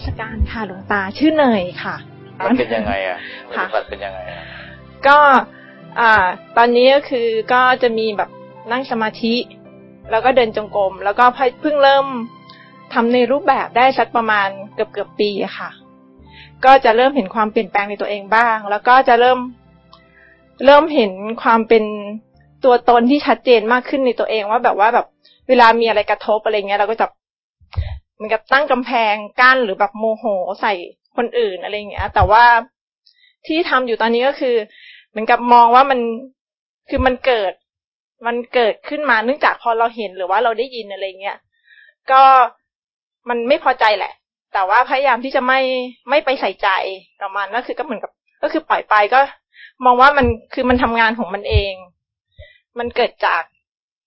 มัสการค่ะหลวงตาชื่อเนยค่ะมันเป็นยังไงอะปฏิบัติเป็นยังไงก็อ่า ตอนนี้ก็คือก็จะมีแบบนั่งสมาธิ แล้วก็เดินจงกรมแล้วก็เพิ่งเริ่มทำในรูปแบบได้สักประมาณเกือบเกือบปีอะค่ะ ก็จะเริ่มเห็นความเปลี่ยนแปลงในตัวเองบ้าง แล้วก็จะเริ่มเริ่มเห็นความเป็นตัวตนที่ชัดเจนมากขึ้นในตัวเองว่าแบบว่าแบบเวลามีอะไรกระทบอะไรเงี้ยเราก็จะเห มือนกับตั้งกำแพงกั้นหรือแบบโมโหใส่คนอื่นอะไรเงี้ย แต่ว่าที่ทำอยู่ตอนนี้ก็คือ เหมือนกับมองว่ามันคือมันเกิด มันเกิดขึ้นมาเนื่องจากพอเราเห็นหรือว่าเราได้ยินอะไรเงี้ยก็มันไม่พอใจแหละ แต่ว่าพยายามที่จะไม่ไม่ไปใส่ใจประมาณก็คือก็เหมือนกับ ก็คือปล่อยไปก็ มองว่ามันคือมันทำงานของมันเอง มันเกิดจาก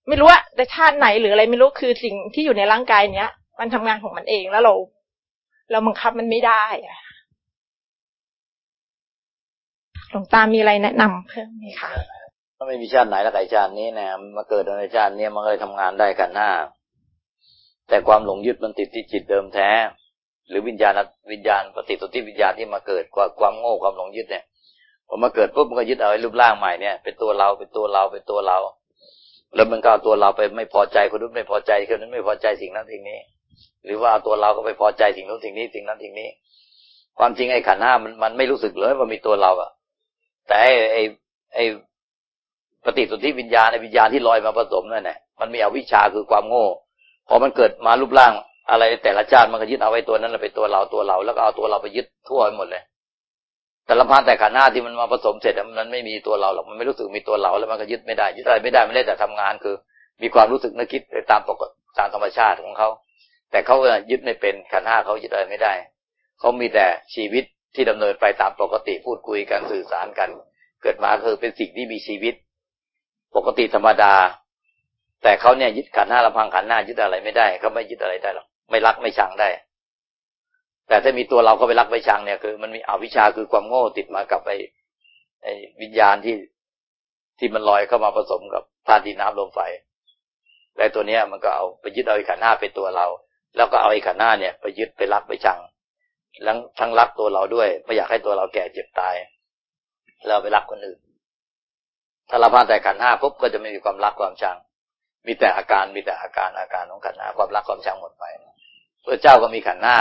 ไม่รู้ว่าแต่ชาติไหนหรืออะไรไม่รู้คือสิ่งที่อยู่ในร่างกายเนี้ย มันทำงานของมันเองแล้วเรา เราบังคับมันไม่ได้อะหลวงตามีอะไรแนะนำเพิ่มไหมคะถ้าไม่มีชาติไหนแล้วไก่ชาตินี้นะมาเกิดในชาตินี้มันเลยทำงานได้กันหน้า แต่ความหลงยึดมันติดที่จิตเดิมแท้ หรือวิญญาณวิญญาณปฏิสนธิวิญญาณที่มาเกิดความโง่ความหลงยึดเนี่ยพอมาเกิดปุ๊บมันก็ยึดเอาไอ้รูปร่างใหม่เนี่ยเป็นตัวเราเป็นตัวเราเป็นตัวเรา แล้วมันก็เอาตัวเราไปไม่พอใจคนนู้นไม่พอใจคนนั้นไม่พอใจสิ่งนั้นสิ่งนี้ หรือว่าเอาตัวเราก็ไปพอใจสิ่งนู้นสิ่งนี้สิ่งนั้นสิ่งนี้ ความจริงไอ้ขันห้ามันมันไม่รู้สึกเลยว่ามีตัวเราอะแต่ไอ้ไอ้ปฏิสนธิวิญญาณไอ้วิญญาณที่ลอยมาผสมนั่นแหละมันมีอวิชชาคือความโง่พอมันเกิดมารูปร่าง อะไรแต่ละชาติมันก็ยึดเอาไว้ตัวนั้นเป็นตัวเราตัวเรา แล้วก็เอาตัวเราไปยึดทั่วไปหมดเลยแต่ละพันแต่ขันหน้าที่มันมาผสมเสร็จมันไม่มีตัวเราหรอกมันไม่รู้สึกมีตัวเราแล้วมันก็ยึดไม่ได้ยึดอะไรไม่ได้ไม่ได้แต่ทำงานคือ มีความรู้สึกนึกคิดตามปกติตามธรรมชาติของเขา แต่เขายึดไม่เป็นขันห้าเขายึดอะไรไม่ได้ เขามีแต่ชีวิตที่ดำเนินไปตามปกติพูดคุยกันสื่อสารกัน เกิดมาคือเป็นสิ่งที่มีชีวิต ปกติธรรมดา แต่เขาเนี่ยยึดขันห้าลำพังขันหน้ายึดอะไรไม่ได้เขาไม่ยึดอะไรได้หรอกไม่รักไม่ชังได้ แต่ถ้ามีตัวเราก็ไปรักไปชังเนี่ยคือ มันมีอวิชชาคือความโง่ติดมากับไอ้ไอ้วิญญาณที่ที่มันลอยเข้ามาผสมกับธาตุดินน้ำลมไฟและตัวเนี้ยมันก็เอาไปยึดเอาขันห้าเป็นตัวเรา แล้วก็เอาไอ้ขันห้าเนี่ยไปยึดไปรักไปชังแล้วทั้งรักตัวเราด้วยไม่อยากให้ตัวเราแก่เจ็บตายแล้วไปรักคนอื่น ถ้าเราพานแต่ขันห้าปุ๊บก็จะไม่มีความรักความชัง มีแต่อาการมีแต่อาการอาการของขันหน้าความรักความชังหมดไปพระเจ้าก็มีขันหน้า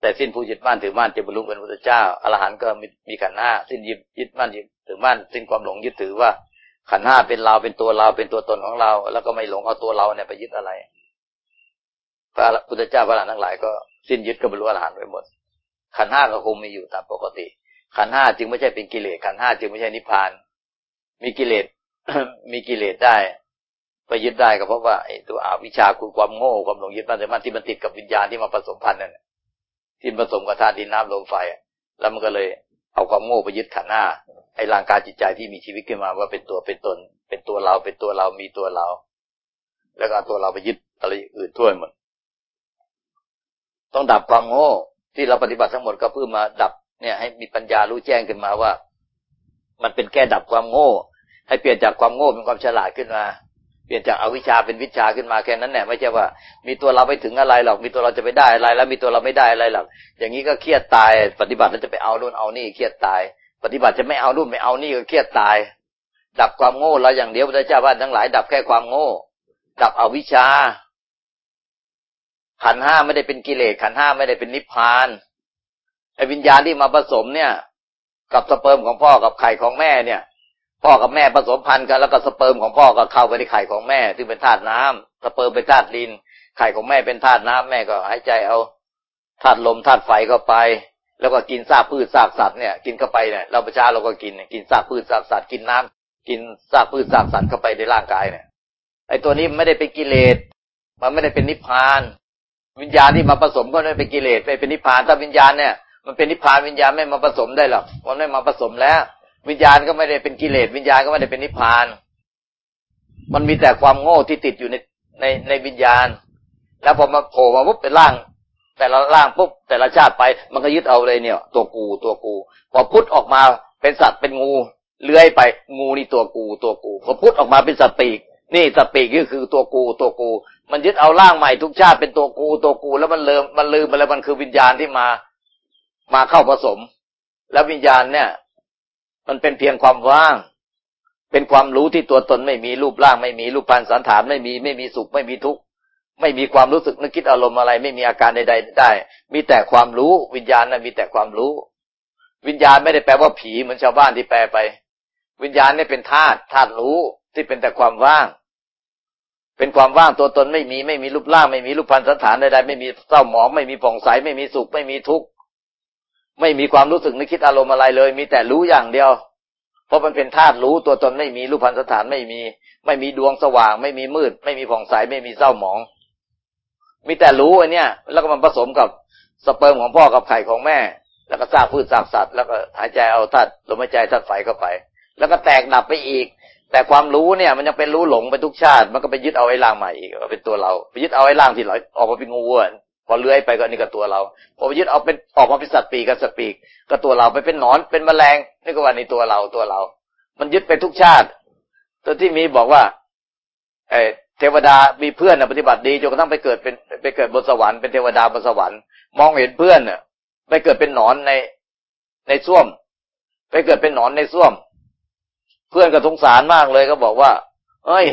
แต่สิ้นผู้ยึดมั่นถือมั่นจะบรรลุเป็นพระเจ้าอรหันต์ก็มีมีขันหน้าสิ้นยึดยึดมั่นยึดถือมั่นสิ้นความหลงยึดถือว่าขันห้าเป็นเราเป็นตัวเราเป็นตัวตนของเรา แล้วก็ไม่หลงเอาตัวเราเนี่ยไปยึดอะไร พระพุทธเจ้าพระอรหันทั้งหลายก็สิ้นยึดก็บรรลุอรหันต์ไปหมด ขันห้าก็คงมีอยู่ตามปกติ ขันห้าจึงไม่ใช่เป็นกิเลสขันห้าจึงไม่ใช่นิพพาน มีกิเลสมีกิเลสได้ไปยึดได้ก็เพราะว่าไอ้ตัวอวิชชาคือความโง่ความหลงยึดมั่นแต่มันที่มันติดกับวิญญาณที่มาผสมพันธ์นั่นที่ผสมกับธาตุดินน้ำลมไฟแล้วมันก็เลยเอาความโง่ไปยึดขันห้าไอ้ร่างกายจิตใจที่มีชีวิตขึ้นมาว่าเป็นตัวเป็นตน เป็นตัวเราเป็นตัวเรามีตัวเรา แล้วก็ตัวเราไปยึดอะไรอื่นทั่วหมด ต้องดับความโง่ ที่เราปฏิบัติทั้งหมดก็เพื่อมาดับเนี่ย ให้มีปัญญารู้แจ้งขึ้นมาว่า มันเป็นแก้ดับความโง่ ให้เปลี่ยนจากความโง่เป็นความฉลาดขึ้นมา เปลี่ยนจากอาวิชชาเป็นวิชาขึ้นมาแค่นั้นแหละไม่ใช่ว่า มีตัวเราไปถึงอะไรหรอกมีตัวเราจะไปได้อะไร แล้วมีตัวเราไม่ได้อะไรหรอกอย่างนี้ก็เครียดตาย ปฏิบัติแล้วจะไปเอานู่นเอานี่เครียดตาย ปฏิบัติจะไม่เอานู่นไม่เอานี่ก็เครียดตาย ดับความโง่เราอย่างเดียวพระเจ้าบ้านทั้งหลาย ดับแค่ความโง่ ดับอวิชชา ขันธ์ห้าไม่ได้เป็นกิเลสขันธ์ห้าไม่ได้เป็นนิพพานไอ้วิญญาณที่มาผสมเนี่ย กับสเปิร์มของพ่อกับไข่ของแม่เนี่ย พ่อกับแม่ผสมพันธุ์กันแล้วก็สเปิร์มของพ่อก็เข้าไปในไข่ของแม่ซึ่งเป็นธาตุน้ำสเปิร์มเป็นธาตุดิน ไข่ของแม่เป็นธาตุน้ำแม่ก็หายใจเอาธาตุลมธาตุไฟเข้าไป แล้วก็กินซากพืชซากสัตว์เนี่ยกินเข้าไปเนี่ยเราประชาเราก็กินกินซากพืชซากสัตว์กินน้ำกินซากพืชซากสัตว์เข้าไปในร่างกายเนี่ยไอ้ตัวนี้ไม่ได้เป็นกิเลสมันไม่ได้เป็นนิพพาน วิญญาณที่มาผสมก็ไม่เป็นกิเลสไปเป็นนิพพานถ้าวิญญาณเนี่ยมันเป็นนิพพานวิญญาณไม่มาผสมได้หรอกมันไม่มาผสมแล้ว วิญญาณก็ไม่ได้เป็นกิเลสวิญญาณก็ไม่ได้เป็นนิพพาน มันมีแต่ความโง่ที่ติดอยู่ในในในวิญญาณ แล้วพอมาโผล่มาปุ๊บเป็นร่าง แต่ละร่างปุ๊บแต่ละชาติไป มันก็ยึดเอาเลยเนี่ย ตัวกูตัวกู พอพุทธออกมาเป็นสัตว์เป็นงูเลื้อยไปงูนี่ตัวกูตัวกู พอพุทธออกมาเป็นสัตว์ปีกนี่สัตว์ปีกก็คือตัวกูตัวกู มันยึดเอาร่างใหม่ทุกชาติเป็นตัวกูตัวกู แล้วมันเลิมมันลืมไปแล้วมันคือวิญญาณที่มามาเข้าผสม แล้ววิญญาณเนี่ย มันเป็นเพียงความว่าง เป็นความรู้ที่ตัวตนไม่มีรูปร่าง ไม่มีรูปพันสันฐานไม่มีไม่มีสุขไม่มีทุกข์ไม่มีความรู้สึกนึกคิดอารมณ์อะไร ไม่มีอาการใดๆได้ มีแต่ความรู้วิญญาณนะมีแต่ความรู้ วิญญาณไม่ได้แปลว่าผีเหมือนชาวบ้านที่แปลไป วิญญาณเนี่ยเป็นธาตุธาตุรู้ที่เป็นแต่ความว่าง เป็นความว่างตัวตนไม่มีไม่มีรูปร่าง ไม่มีรูปพันสันฐานใดๆไม่มีเศร้าหมองไม่มีผ่องใสไม่มีสุขไม่มีทุกข์ไม่มีความรู้สึกนึกคิดอารมณ์อะไรเลย มีแต่รู้อย่างเดียว เพราะมันเป็นธาตุรู้ตัวตนไม่มีรูปพันสันฐานไม่มี ไม่มีดวงสว่าง ไม่มีมืด ไม่มีผ่องใสไม่มีเศร้าหมอง มีแต่รู้อ้นี่แล้วก็มันผสมกับสเปิร์มของพ่อกับไข่ของแม่ แล้วก็ซากพืชซากสัตว์แล้วก็หายใจเอาธาตุลมหายใจธาตุไฟเข้าไป แล้วก็แตกดับไปอีก แต่ความรู้เนี่ย มันยังเป็นรู้หลงไปทุกชาติ มันก็ไปยึดเอาไอ้ร่างใหม่อีกเป็นตัวเราไปยึดเอาไอ้ร่างที่ลอยออกมาเป็นงูวัวพอเลื้อยไปก็นี่ก็ตัวเราพอไปยึดเอาเป็นออกมาเป็นสัตว์ปีกก็สัตว์ปีกก็ตัวเราไปเป็นหนอนเป็นแมลงนี่ก็ว่านี่ตัวเราตัวเรา มันยึดไปทุกชาติ ตัวที่มีบอกว่า เอเทวดามีเพื่อนนะปฏิบัติดีจนกระทั่งไปเกิดเป็นไปเกิดบนสวรรค์เป็นเทวดาบนสวรรค์มองเห็นเพื่อนน่ะไปเกิดเป็นหนอนในในส้วม ไปเกิดเป็นหนอนในส้วม เพื่อนก็สงสารมากเลยก็บอกว่า เอ้ย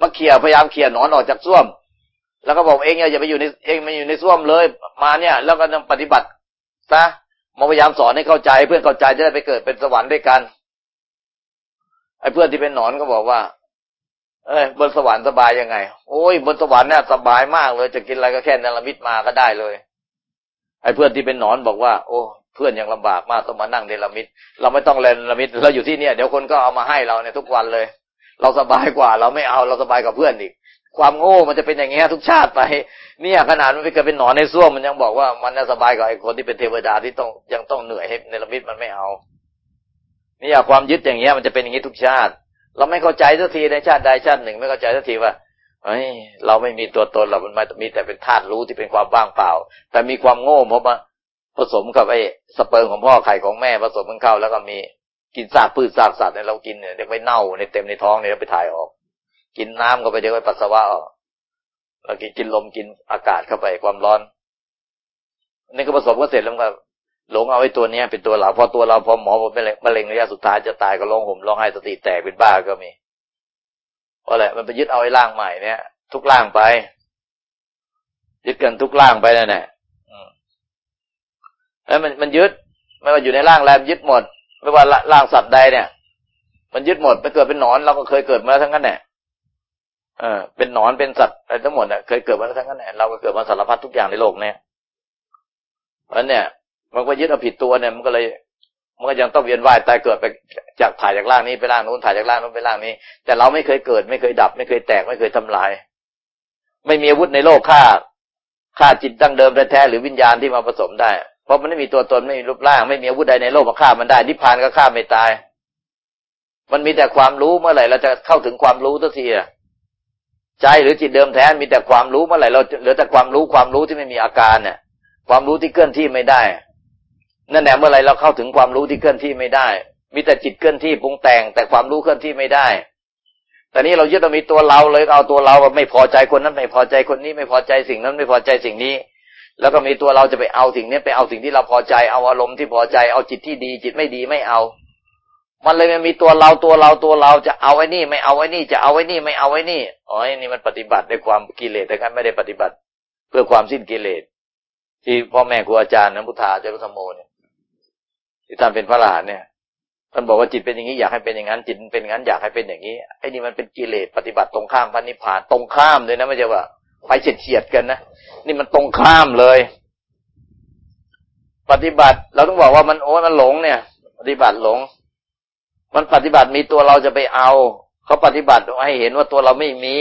มาเขี่ยพยายามเขี่ยหนอนออกจากส้วม แล้วก็บอกเองอย่าไปอยู่ในเองมาอยู่ในส้วมเลย มาเนี่ย แล้วก็ต้องปฏิบัติซะมาพยายามสอนให้เข้าใจ เพื่อนเข้าใจจะได้ไปเกิดเป็นสวรรค์ด้วยกัน ไอ้เพื่อนที่เป็นหนอนก็บอกว่า เอ้ยบนสวรรค์สบายยังไง โอ้ยบนสวรรค์เนี่ยสบายมากเลย จะกินอะไรก็แค่นลมิตมาก็ได้เลย ไอ้เพื่อนที่เป็นหนอนบอกว่า โอ้ เพื่อนยังลำบากมากต้องมานั่งเนลมิตเราไม่ต้องเรนลมิตเราอยู่ที่เนี่ยเดี๋ยวคนก็เอามาให้เราเนี่ยทุกวันเลย เราสบายกว่า เราไม่เอาเราสบายกับเพื่อนอีก ความโง่มันจะเป็นอย่างเงี้ยทุกชาติไป เนี่ยขนาดมันไปเกิดเป็นหนอนในส้วมมันยังบอกว่ามันสบายกว่าไอ้คนที่เป็นเทวดาที่ต้องยังต้องเหนื่อยให้เนลมิตมันไม่เอาเนี่ยความยึดอย่างเงี้ยมันจะเป็นอย่างนี้ทุกชาติ เราไม่เข้าใจสักทีในชาติใดชาติหนึ่ง ไม่เข้าใจสักทีว่าเฮ้ยเราไม่มีตัวตนเรามันมีแต่เป็นธาตุรู้ที่เป็นความว่างเปล่า แต่มีความโง่เพราะว่า ผสมกับไอ้สเปิร์มของพ่อไข่ของแม่ผสมกันเข้าแล้วก็มีกินซากพืชซากสัตว์เนี่ยเรากินเนี่ยเดี๋ยวไปเน่าในเต็มในท้องเนี่ยเราไปถ่ายออก กินน้ำก็ไปเดี๋ยวไปปัสสาวะออกเรากินกินลมกินอากาศเข้าไปความร้อนนี่ก็ผสมก็เสร็จแล้วก็หลงเอาไอ้ตัวเนี้ยเป็นตัวเราพอตัวเราพอหมอบอกเป็นมะเร็งระยะสุดท้ายจะตายก็ร้องห่มร้องไห้สติแตกเป็นบ้าก็มีเพราะอะไรมันไปยึดเอาไอ้ร่างใหม่เนี่ย ทุกร่างไป ยึดกันทุกร่างไปนั่นแหละ แล้วมันมันยึดไม่ว่าอยู่ในร่างแรมยึดหมด ไม่ว่าร่างสัตว์ใดเนี่ย มันยึดหมดไปเกิดเป็นหนอนเราก็เคยเกิดมาทั้งนั้นแหละเออเป็นหนอนเป็นสัตว์อะไรทั้งหมดเนี่ยเคยเกิดมาทั้งนั้นแหละเราก็เกิดมาสารพัดทุกอย่างในโลกเนี่ยเพราะเนี่ย มันก็ยึดเอาผิดตัวเนี่ย มันก็เลยมันก็ยังต้องเวียนว่ายตายเกิดไปจากถ่ายจากร่างนี้ไปร่างนู้นถ่ายจากร่างนู้นไปร่างนี้ แต่เราไม่เคยเกิด ไม่เคยดับ ไม่เคยแตกไม่เคยทำลาย ไม่มีอาวุธในโลกฆ่าฆ่าจิตตั้งเดิมแท้ๆหรือวิญญาณที่มาผสมได้ เพราะมันไม่มีตัวตนไม่มีรูปร่าง ไม่มีอาวุธใดในโลกมาฆ่ามันได้นิพพานก็ฆ่าไม่ตาย มันมีแต่ความรู้เมื่อไหร่เราจะเข้าถึงความรู้ทันทีอะใจหรือจิตเดิมแท้มีแต่ความรู้เมื่อไหร่เราเหลือแต่ความรู้ความรู้ที่ไม่มีอาการเนี่ย ความรู้ที่เคลื่อนที่ไม่ได้ นั่นแหละเมื่อไหร่เราเข้าถึงความรู้ที่เคลื่อนที่ไม่ได้ มีแต่จิตเคลื่อนที่ปรุงแต่ง แต่ความรู้เคลื่อนที่ไม่ได้แต่นี้เรายึดเรามีตัวเราเลยเอาตัวเราไม่พอใจคนนั้นไม่พอใจคนนี้ไม่พอใจสิ่งนั้นไม่พอใจสิ่งนี้ แล้วก็มีตัวเราจะไปเอาสิ่งนี้ไปเอาสิ่งที่เราพอใจเอาอารมณ์ที่พอใจเอาจิตที่ดี จิตไม่ดีไม่เอา มันเลยมันมีตัวเราตัวเราตัวเราจะเอาไว้นี่ ไม่เอาไว้นี่จะเอาไว้นี่ไม่เอาไว้นี่อ๋อนี่มันปฏิบัติด้วยความกิเลสแต่กันไม่ได้ปฏิบัติ เพื่อความสิ้นกิเลสที่พ่อแม่ครูอาจารย์นัพุทธาเจ้าธรรมโมเนี่ยที่ท่านเป็นพระอรหันเนี่ยท่านบอกว่าจิตเป็นอย่างนี้อยากให้เป็นอย่างนั้นจิตเป็นอย่างนั้นอยากให้เป็นอย่างนี้ไอ้นี่มันเป็นกิเลสปฏิบัติตรงข้ามพระนิพพานตรงข้ามเลยนะไม่ใช่ว่า ไปเฉียดเฉียดกันนะนี่มันตรงข้ามเลย ปฏิบัติ เราต้องบอกว่ามันโอ้มันหลงเนี่ย ปฏิบัติหลง มันปฏิบัติมีตัวเราจะไปเอาเขาปฏิบัติให้เห็นว่าตัวเราไม่มี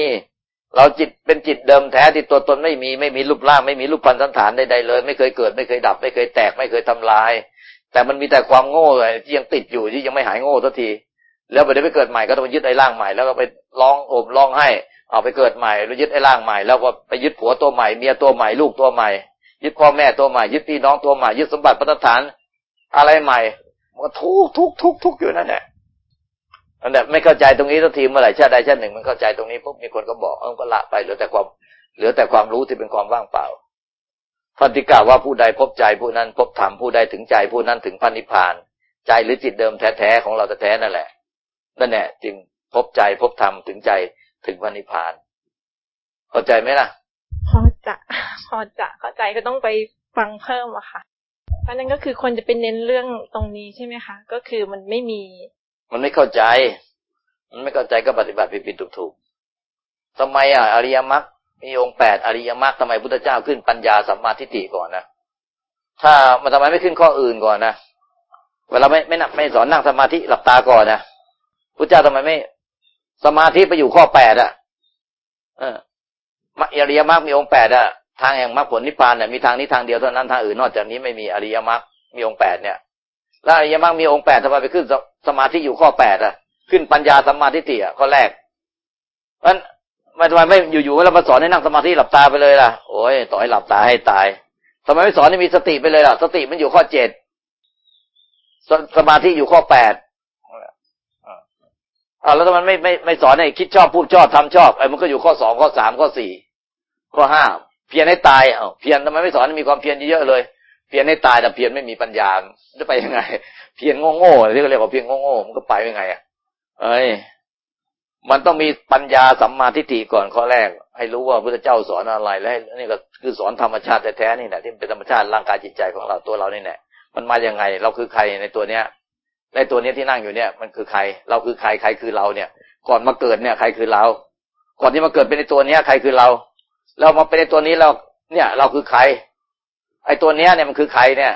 เราจิตเป็นจิตเดิมแท้ที่ตัวตนไม่มีไม่มีรูปร่างไม่มีรูปพันธสันฐานใดๆเลย ไม่เคยเกิดไม่เคยดับ ไม่เคยแตกไม่เคยทำลาย แต่มันมีแต่ความโง่เลยที่ยังติดอยู่ที่ยังไม่หายโง่สักทีแล้วไปได้ไปเกิดใหม่ก็ต้องยึดไอ้ร่างใหม่แล้วก็ไปร้องโอบร้องให้ เอาไปเกิดใหม่แล้วยึดไอ้ร่างใหม่ แล้วก็ไปยึดผัวตัวใหม่เมียตัวใหม่ลูกตัวใหม่ ยึดพ่อแม่ตัวใหม่ ยึดพี่น้องตัวใหม่ ยึดสมบัติพัฒฐาน อะไรใหม่มันก็ทุกทุกทุกทุกอยู่นั่นแหละอันนี้ไม่เข้าใจตรงนี้สักทีเมื่อไหร่ชาติใดชาติหนึ่งมันเข้าใจตรงนี้ปุ๊บมีคนก็บอกเออก็ละไปเหลือแต่ความเหลือแต่ความรู้ที่เป็นความว่างเปล่าพันธิกาว่าผู้ใดพบใจผู้นั้นพบธรรมผู้ใดถึงใจผู้นั้นถึงพันนิพาน ใจหรือจิตเดิมแท้ๆของเราแท้ๆนั่นแหละนั่นแหละจึงพบใจพบธรรมถึงใจ ถึงพันนิพพานเข้าใจไหมล่ะ พอจะ พอจะเข้าใจก็ต้องไปฟังเพิ่มอะค่ะ เพราะนั้นก็คือคนจะเป็นเน้นเรื่องตรงนี้ใช่ไหมคะ ก็คือมันไม่มี มันไม่เข้าใจ มันไม่เข้าใจก็ปฏิบัติผิดๆถูกๆทำไมอะอริยมรรคมีองค์แปดอริยมรรคทำไมพุทธเจ้าขึ้นปัญญาสัมมาทิฏฐิก่อนนะถ้ามันทำไมไม่ขึ้นข้ออื่นก่อนนะเวลาไม่ไม่ไม่สอนนั่งสมาธิหลับตาก่อนนะพุทธเจ้าทำไมไม่ สมาธิไปอยู่ข้อแปดอะเอออริยมรรคมีองค์แปดอะทางแห่งมรรคผลนิพพานเนี่ยมีทางนี้ทางเดียวเท่านั้นทางอื่นนอกจากนี้ไม่มีอริยมรรคมีองค์แปดเนี่ย แล้วอริยมรรคมีองค์แปดทำไมไปขึ้นสมาธิอยู่ข้อแปดอะขึ้นปัญญาสมาทิฏฐิอะข้อแรกมันทำไมไม่อยู่ๆเรามาสอนให้นั่งสมาธิหลับตาไปเลยล่ะโอ้ยต่อให้หลับตาให้ตายทำไมไม่สอนให้มีสติไปเลยล่ะ สติมันอยู่ข้อเจ็ดสมาธิอยู่ข้อแปด อ่าแล้วทำไมไม่ไม่ไม่สอนให้คิดชอบพูดชอบทำชอบไอ้มันก็อยู่ข้อสองข้อสามข้อสี่ข้อห้าเพียรให้ตายเอ้าเพียรทำไมไม่สอนมีความเพียรเยอะเลย เพียรให้ตายแต่เพียรไม่มีปัญญาจะไปยังไง เพียรโง่ๆที่เขาเรียกว่าเพียรโง่ๆมันก็ไปยังไงอะเอ้ยมันต้องมีปัญญาสัมมาทิฏฐิก่อนข้อแรก ให้รู้ว่าพระเจ้าสอนอะไรแล้วนี่ก็คือสอนธรรมชาติแท้ๆนี่แหละที่เป็นธรรมชาติร่างกายจิตใจของเราตัวเรานี่แหละมันมาอย่างไง เราคือใครในตัวเนี้ย ในตัวนี้ที่นั่งอยู่เนี่ยมันคือใคร เราคือใครใครคือเราเนี่ย ก่อนมาเกิดเนี่ยใครคือเรา ก่อนที่มาเกิดเป็นในตัวเนี้ยใครคือเรา เรามาเป็นในตัวนี้เราเนี่ย เราคือใคร ไอ้ตัวเนี้ยเนี่ยมันคือใครเนี่ย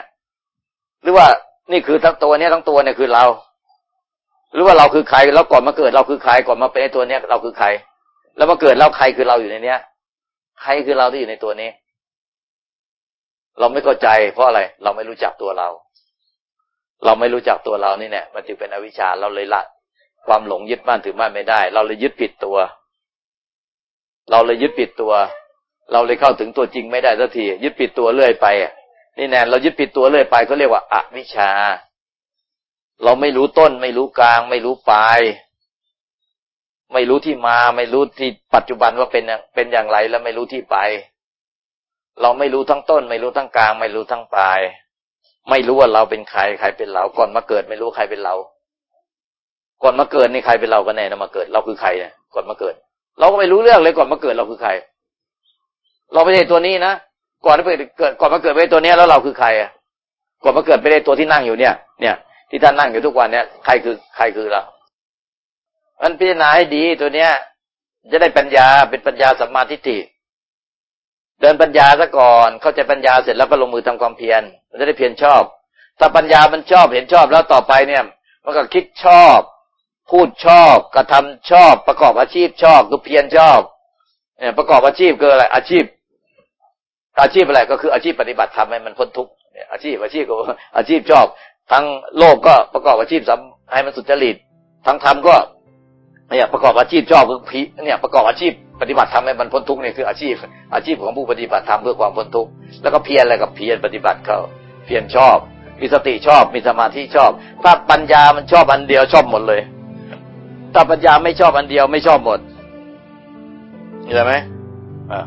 หรือว่านี่คือทั้งตัวเนี้ยทั้งตัวเนี่ยคือเรา หรือว่าเราคือใครแล้วก่อนมาเกิดเราคือใครก่อนมาเป็นในตัวเนี้ยเราคือใคร แล้วมาเกิดเราใครคือเราอยู่ในเนี้ย ใครคือเราที่อยู่ในตัวนี้ เราไม่เข้าใจเพราะอะไร เราไม่รู้จักตัวเรา เราไม่รู้จักตัวเรานี่เนี่ยมันจึงเป็นอวิชชาเราเลยละความหลงยึดมั่นถือมั่นไม่ได้ เราเลยยึดผิดตัว เราเลยยึดปิดตัว เราเลยเข้าถึงตัวจริงไม่ได้สักทียึดปิดตัวเรื่อยไปนี่แน่เรายึดปิดตัวเรื่อยไปเขาเรียกว่าอวิชชา เราไม่รู้ต้น ไม่รู้กลาง ไม่รู้ปลาย ไม่รู้ที่มา ไม่รู้ที่ปัจจุบันว่าเป็นเป็นอย่างไร แล้วไม่รู้ที่ไป เราไม่รู้ทั้งต้น ไม่รู้ทั้งกลาง ไม่รู้ทั้งปลาย ไม่รู้ว่าเราเป็นใครใครเป็นเรา ก่อนมาเกิดไม่รู้ใครเป็นเรา ก่อนมาเกิดนี่ใครเป็นเรากันแน่นะมาเกิด เราคือใครเนี่ยก่อนมาเกิด เราก็ไม่รู้เรื่องเลยก่อนมาเกิดเราคือใคร เราไม่ใช่ตัวนี้นะก่อนมาเกิดก่อนมาเกิดไม่ใช่ตัวนี้แล้วเราคือใครอะก่อนมาเกิดไม่ได้ตัวที่นั่งอยู่เนี่ย เนี่ย ที่ท่านนั่งอยู่ทุกวันเนี่ยใครคือใครคือเรามันพิจารณาให้ดีตัวเนี้ย จะได้ปัญญาเป็นปัญญาสัมมาทิฏฐิ เดินปัญญาซะก่อน เข้าใจปัญญาเสร็จแล้วก็ลงมือทำความเพียรมันจะได้เพียรชอบ ถ้าปัญญามันชอบเห็นชอบแล้วต่อไปเนี่ย มันก็คิดชอบ พูดชอบกระทำชอบ ประกอบอาชีพชอบคือเพียรชอบเนี่ยประกอบอาชีพคืออะไรอาชีพ อาชีพอะไรก็คืออาชีพปฏิบัติทำให้มันพ้นทุกข์เนี่ยอาชีพอาชีพก็อาชีพชอบ ทั้งโลกก็ประกอบอาชีพให้มันสุจริตทั้งธรรมก็ เนี่ยประกอบอาชีพชอบคือพีเนี่ยประกอบอาชีพปฏิบัติทำให้มันพ้นทุกข์เนี่ยคืออาชีพ อาชีพของผู้ปฏิบัติธรรมเพื่อความพ้นทุกข์แล้วก็เพียรอะไรกับเพียรปฏิบัติเขาเพียรชอบ มีสติชอบ มีสมาธิชอบ ถ้าปัญญามันชอบอันเดียวชอบหมดเลย ถ้าปัญญาไม่ชอบอันเดียวไม่ชอบหมดเห็นไหมอ่า